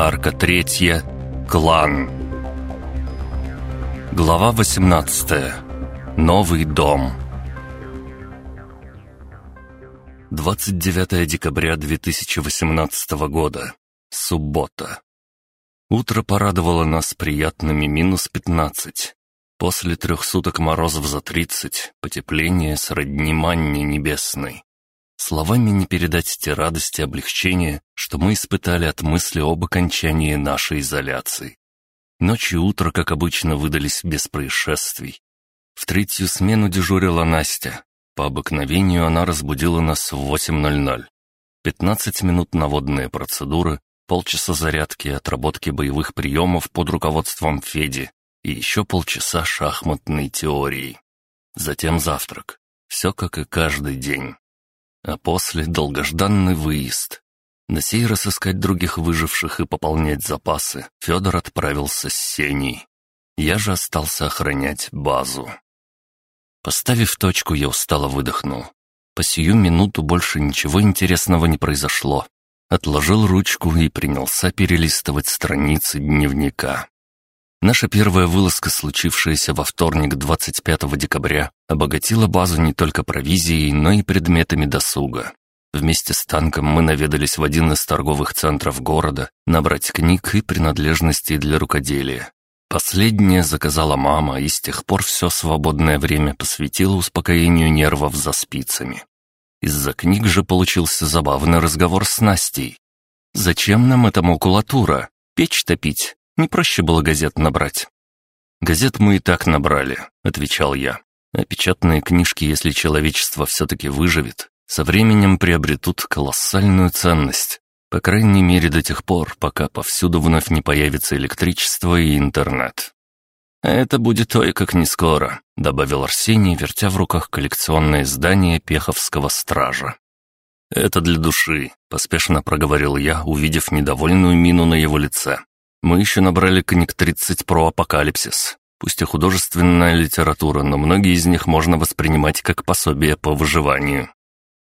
Арка третья. Клан. Глава 18. Новый дом. 29 декабря 2018 года. Суббота. Утро порадовало нас приятными минус 15. После трех суток морозов за 30, потепление сродни манне небесной. Словами не передать те радости и облегчения, что мы испытали от мысли об окончании нашей изоляции. Ночь и утро, как обычно, выдались без происшествий. В третью смену дежурила Настя. По обыкновению она разбудила нас в 8.00. 15 минут наводные процедуры, полчаса зарядки и отработки боевых приемов под руководством Феди и еще полчаса шахматной теории. Затем завтрак. Все как и каждый день. А после долгожданный выезд. На сей раз искать других выживших и пополнять запасы Федор отправился с Сеней. Я же остался охранять базу. Поставив точку, я устало выдохнул. По сию минуту больше ничего интересного не произошло. Отложил ручку и принялся перелистывать страницы дневника. Наша первая вылазка, случившаяся во вторник 25 декабря, обогатила базу не только провизией, но и предметами досуга. Вместе с танком мы наведались в один из торговых центров города набрать книг и принадлежностей для рукоделия. Последнее заказала мама, и с тех пор все свободное время посвятила успокоению нервов за спицами. Из-за книг же получился забавный разговор с Настей. «Зачем нам эта макулатура? Печь топить? Не проще было газет набрать. «Газет мы и так набрали», — отвечал я. «А печатные книжки, если человечество все-таки выживет, со временем приобретут колоссальную ценность. По крайней мере до тех пор, пока повсюду вновь не появится электричество и интернет». «Это будет ой как не скоро», — добавил Арсений, вертя в руках коллекционное издание Пеховского стража. «Это для души», — поспешно проговорил я, увидев недовольную мину на его лице. Мы еще набрали книг 30 про апокалипсис. Пусть и художественная литература, но многие из них можно воспринимать как пособие по выживанию.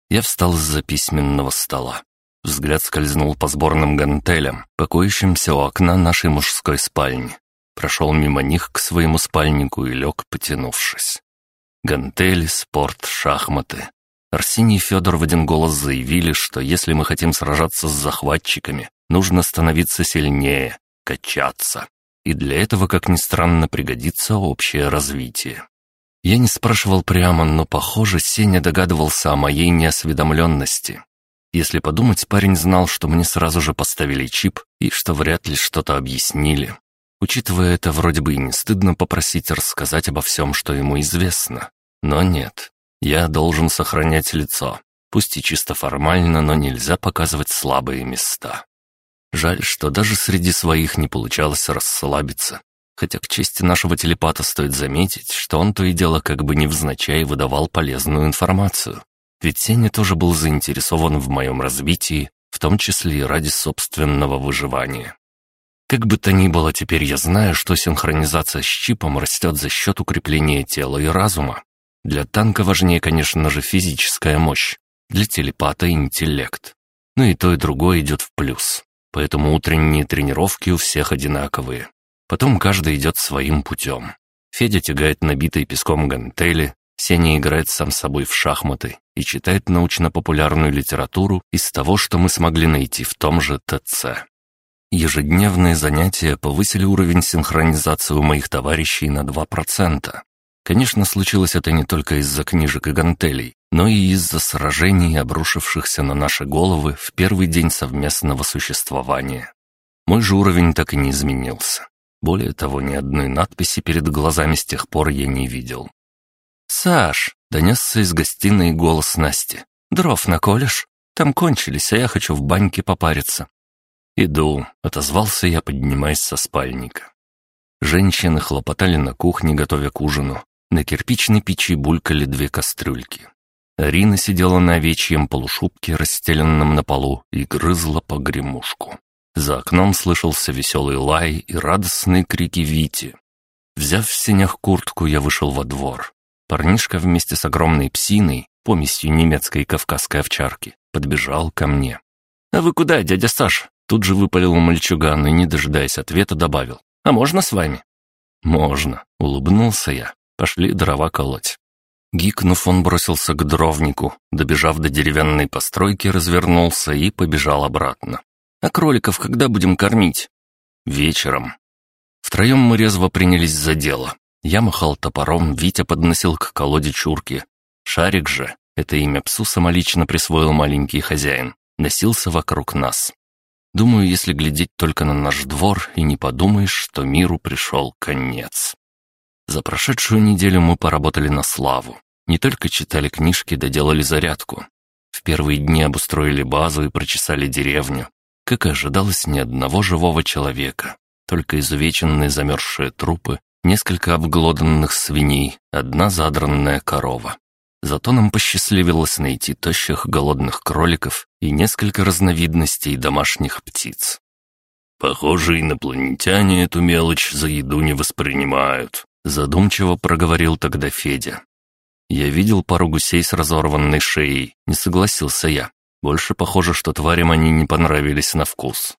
Я встал из-за письменного стола. Взгляд скользнул по сборным гантелям, покоящимся у окна нашей мужской спальни. Прошел мимо них к своему спальнику и лег, потянувшись. Гантели, спорт, шахматы. Арсений и Федор в один голос заявили, что если мы хотим сражаться с захватчиками, нужно становиться сильнее, качаться. И для этого, как ни странно, пригодится общее развитие. Я не спрашивал прямо, но, похоже, Сеня догадывался о моей неосведомленности. Если подумать, парень знал, что мне сразу же поставили чип и что вряд ли что-то объяснили. Учитывая это, вроде бы и не стыдно попросить рассказать обо всем, что ему известно. Но нет, я должен сохранять лицо. Пусть и чисто формально, но нельзя показывать слабые места. Жаль, что даже среди своих не получалось расслабиться. Хотя к чести нашего телепата стоит заметить, что он то и дело как бы невзначай выдавал полезную информацию. Ведь Сеня тоже был заинтересован в моем развитии, в том числе и ради собственного выживания. Как бы то ни было, теперь я знаю, что синхронизация с чипом растет за счет укрепления тела и разума. Для танка важнее, конечно же, физическая мощь, для телепата — интеллект. Ну и то, и другое идет в плюс поэтому утренние тренировки у всех одинаковые. Потом каждый идет своим путем. Федя тягает набитые песком гантели, Сеня играет сам собой в шахматы и читает научно-популярную литературу из того, что мы смогли найти в том же ТЦ. Ежедневные занятия повысили уровень синхронизации у моих товарищей на 2%. Конечно, случилось это не только из-за книжек и гантелей, но и из-за сражений, обрушившихся на наши головы в первый день совместного существования. Мой же уровень так и не изменился. Более того, ни одной надписи перед глазами с тех пор я не видел. «Саш!» — донесся из гостиной голос Насти. «Дров наколешь? Там кончились, а я хочу в баньке попариться». «Иду», — отозвался я, поднимаясь со спальника. Женщины хлопотали на кухне, готовя к ужину. На кирпичной печи булькали две кастрюльки. Арина сидела на овечьем полушубке, расстеленном на полу, и грызла погремушку. За окном слышался веселый лай и радостные крики Вити. Взяв в сенях куртку, я вышел во двор. Парнишка вместе с огромной псиной, помесью немецкой и кавказской овчарки, подбежал ко мне. «А вы куда, дядя Саш? Тут же выпалил мальчуган и, не дожидаясь ответа, добавил. «А можно с вами?» «Можно», — улыбнулся я. «Пошли дрова колоть». Гикнув, он бросился к дровнику, добежав до деревянной постройки, развернулся и побежал обратно. «А кроликов когда будем кормить?» «Вечером». Втроем мы резво принялись за дело. Я махал топором, Витя подносил к колоде чурки. Шарик же, это имя псу самолично присвоил маленький хозяин, носился вокруг нас. Думаю, если глядеть только на наш двор, и не подумаешь, что миру пришел конец. За прошедшую неделю мы поработали на славу. Не только читали книжки, доделали зарядку. В первые дни обустроили базу и прочесали деревню. Как и ожидалось, ни одного живого человека. Только изувеченные замерзшие трупы, несколько обглоданных свиней, одна задранная корова. Зато нам посчастливилось найти тощих голодных кроликов и несколько разновидностей домашних птиц. «Похоже, инопланетяне эту мелочь за еду не воспринимают», Задумчиво проговорил тогда Федя. Я видел пару гусей с разорванной шеей, не согласился я. Больше похоже, что тварям они не понравились на вкус.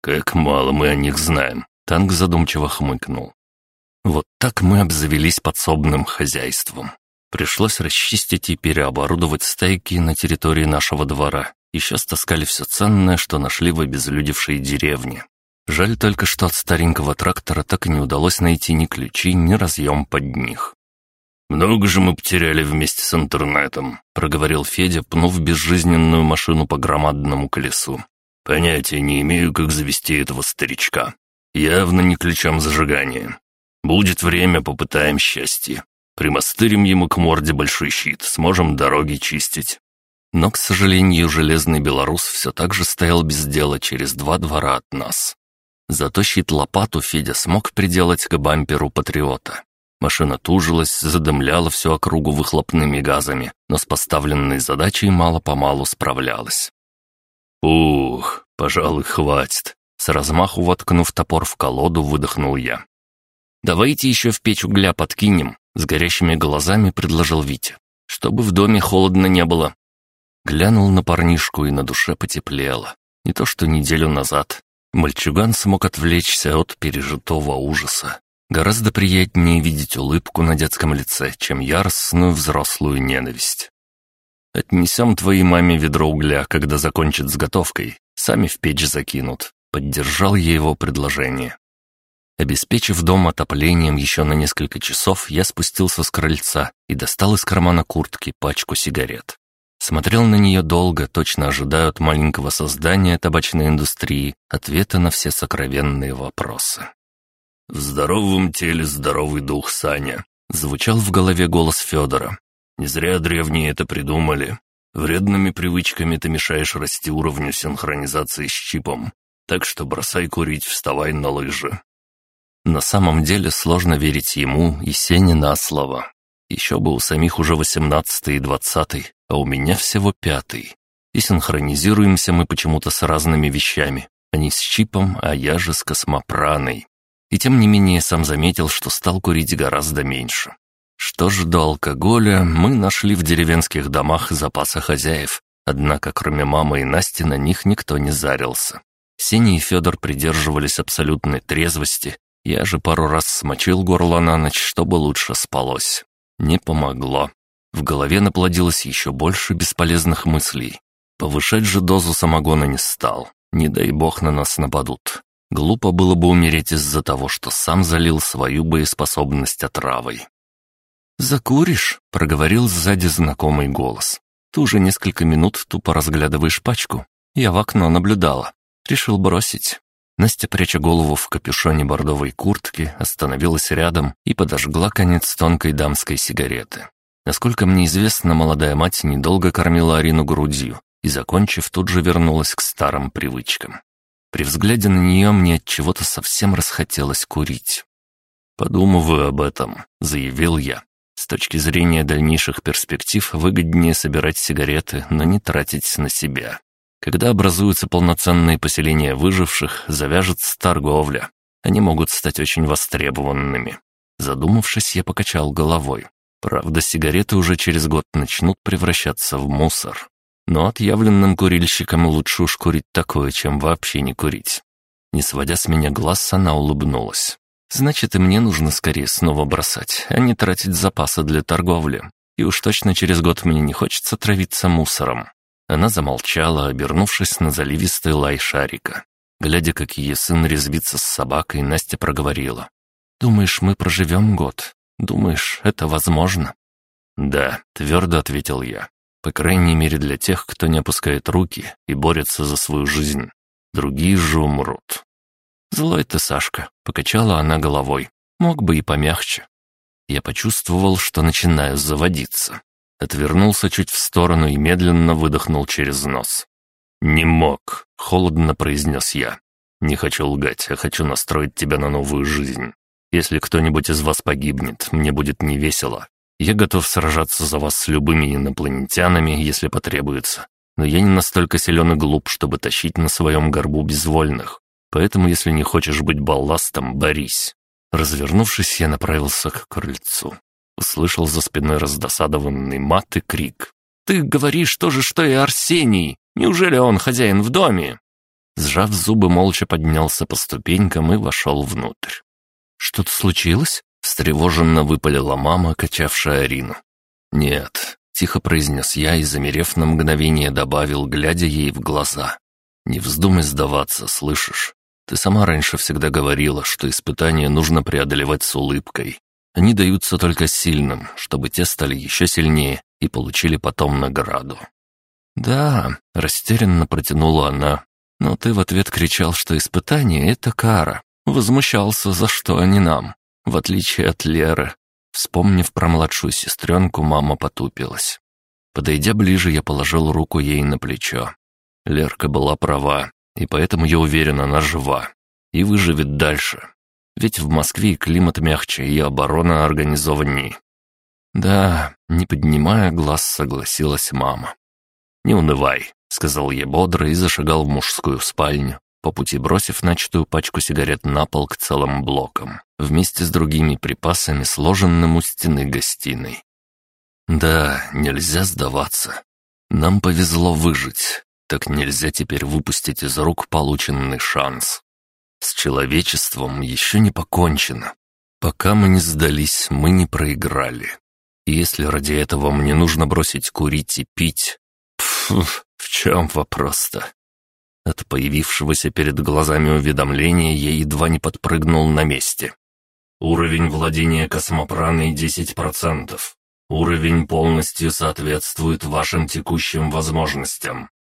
«Как мало мы о них знаем», — танк задумчиво хмыкнул. Вот так мы обзавелись подсобным хозяйством. Пришлось расчистить и переоборудовать стайки на территории нашего двора. Еще стаскали все ценное, что нашли в обезлюдевшей деревне. Жаль только, что от старенького трактора так и не удалось найти ни ключи, ни разъем под них. «Много же мы потеряли вместе с интернетом», — проговорил Федя, пнув безжизненную машину по громадному колесу. «Понятия не имею, как завести этого старичка. Явно не ключом зажигания. Будет время, попытаем счастье. Примастырим ему к морде большой щит, сможем дороги чистить». Но, к сожалению, железный белорус все так же стоял без дела через два двора от нас. Зато щит-лопату Федя смог приделать к бамперу «Патриота». Машина тужилась, задымляла всю округу выхлопными газами, но с поставленной задачей мало-помалу справлялась. «Ух, пожалуй, хватит», — с размаху воткнув топор в колоду, выдохнул я. «Давайте еще в печь угля подкинем», — с горящими глазами предложил Витя. «Чтобы в доме холодно не было». Глянул на парнишку и на душе потеплело. Не то что неделю назад, Мальчуган смог отвлечься от пережитого ужаса. Гораздо приятнее видеть улыбку на детском лице, чем яростную взрослую ненависть. «Отнесем твоей маме ведро угля, когда закончат с готовкой. Сами в печь закинут», — поддержал я его предложение. Обеспечив дом отоплением еще на несколько часов, я спустился с крыльца и достал из кармана куртки пачку сигарет. Смотрел на нее долго, точно ожидая от маленького создания табачной индустрии ответа на все сокровенные вопросы. «В здоровом теле здоровый дух, Саня», — звучал в голове голос Федора. «Не зря древние это придумали. Вредными привычками ты мешаешь расти уровню синхронизации с чипом. Так что бросай курить, вставай на лыжи». На самом деле сложно верить ему и Сене на слово. Еще бы у самих уже восемнадцатый и двадцатый, а у меня всего пятый. И синхронизируемся мы почему-то с разными вещами. Они с чипом, а я же с космопраной. И тем не менее сам заметил, что стал курить гораздо меньше. Что ж, до алкоголя мы нашли в деревенских домах запасы хозяев, однако кроме мамы и Насти на них никто не зарился. Сеня и Федор придерживались абсолютной трезвости, я же пару раз смочил горло на ночь, чтобы лучше спалось. Не помогло. В голове наплодилось еще больше бесполезных мыслей. Повышать же дозу самогона не стал. Не дай бог на нас нападут. Глупо было бы умереть из-за того, что сам залил свою боеспособность отравой. «Закуришь?» — проговорил сзади знакомый голос. «Ты уже несколько минут тупо разглядываешь пачку. Я в окно наблюдала. Решил бросить». Настя, пряча голову в капюшоне бордовой куртки, остановилась рядом и подожгла конец тонкой дамской сигареты. Насколько мне известно, молодая мать недолго кормила Арину грудью и, закончив, тут же вернулась к старым привычкам. При взгляде на нее мне от чего-то совсем расхотелось курить. «Подумываю об этом», — заявил я. С точки зрения дальнейших перспектив выгоднее собирать сигареты, но не тратить на себя. Когда образуются полноценные поселения выживших, завяжется торговля. Они могут стать очень востребованными. Задумавшись, я покачал головой. Правда, сигареты уже через год начнут превращаться в мусор. Но отъявленным курильщикам лучше уж курить такое, чем вообще не курить. Не сводя с меня глаз, она улыбнулась. «Значит, и мне нужно скорее снова бросать, а не тратить запасы для торговли. И уж точно через год мне не хочется травиться мусором». Она замолчала, обернувшись на заливистый лай шарика. Глядя, как ее сын резвится с собакой, Настя проговорила. «Думаешь, мы проживем год? Думаешь, это возможно?» «Да», — твердо ответил я. «По крайней мере для тех, кто не опускает руки и борется за свою жизнь. Другие же умрут». «Злой ты, Сашка», — покачала она головой. «Мог бы и помягче». Я почувствовал, что начинаю заводиться. Отвернулся чуть в сторону и медленно выдохнул через нос. «Не мог», — холодно произнес я. «Не хочу лгать, а хочу настроить тебя на новую жизнь. Если кто-нибудь из вас погибнет, мне будет невесело. Я готов сражаться за вас с любыми инопланетянами, если потребуется. Но я не настолько силен и глуп, чтобы тащить на своем горбу безвольных. Поэтому, если не хочешь быть балластом, борись». Развернувшись, я направился к крыльцу. Услышал за спиной раздосадованный мат и крик. «Ты говоришь то же, что и Арсений! Неужели он хозяин в доме?» Сжав зубы, молча поднялся по ступенькам и вошел внутрь. «Что-то случилось?» — встревоженно выпалила мама, качавшая Арину. «Нет», — тихо произнес я и, замерев на мгновение, добавил, глядя ей в глаза. «Не вздумай сдаваться, слышишь? Ты сама раньше всегда говорила, что испытания нужно преодолевать с улыбкой. Они даются только сильным, чтобы те стали еще сильнее и получили потом награду. «Да», — растерянно протянула она, «но ты в ответ кричал, что испытание — это кара. Возмущался, за что они нам, в отличие от Леры». Вспомнив про младшую сестренку, мама потупилась. Подойдя ближе, я положил руку ей на плечо. Лерка была права, и поэтому я уверен, она жива и выживет дальше. Ведь в Москве климат мягче, и оборона организованней. Да, не поднимая глаз, согласилась мама. «Не унывай», — сказал я бодро и зашагал в мужскую спальню, по пути бросив начатую пачку сигарет на пол к целым блокам, вместе с другими припасами, сложенным у стены гостиной. Да, нельзя сдаваться. Нам повезло выжить, так нельзя теперь выпустить из рук полученный шанс. С человечеством еще не покончено. Пока мы не сдались, мы не проиграли. И если ради этого мне нужно бросить курить и пить... Пф, в чем вопрос-то? От появившегося перед глазами уведомления я едва не подпрыгнул на месте. Уровень владения космопраной 10%. Уровень полностью соответствует вашим текущим возможностям.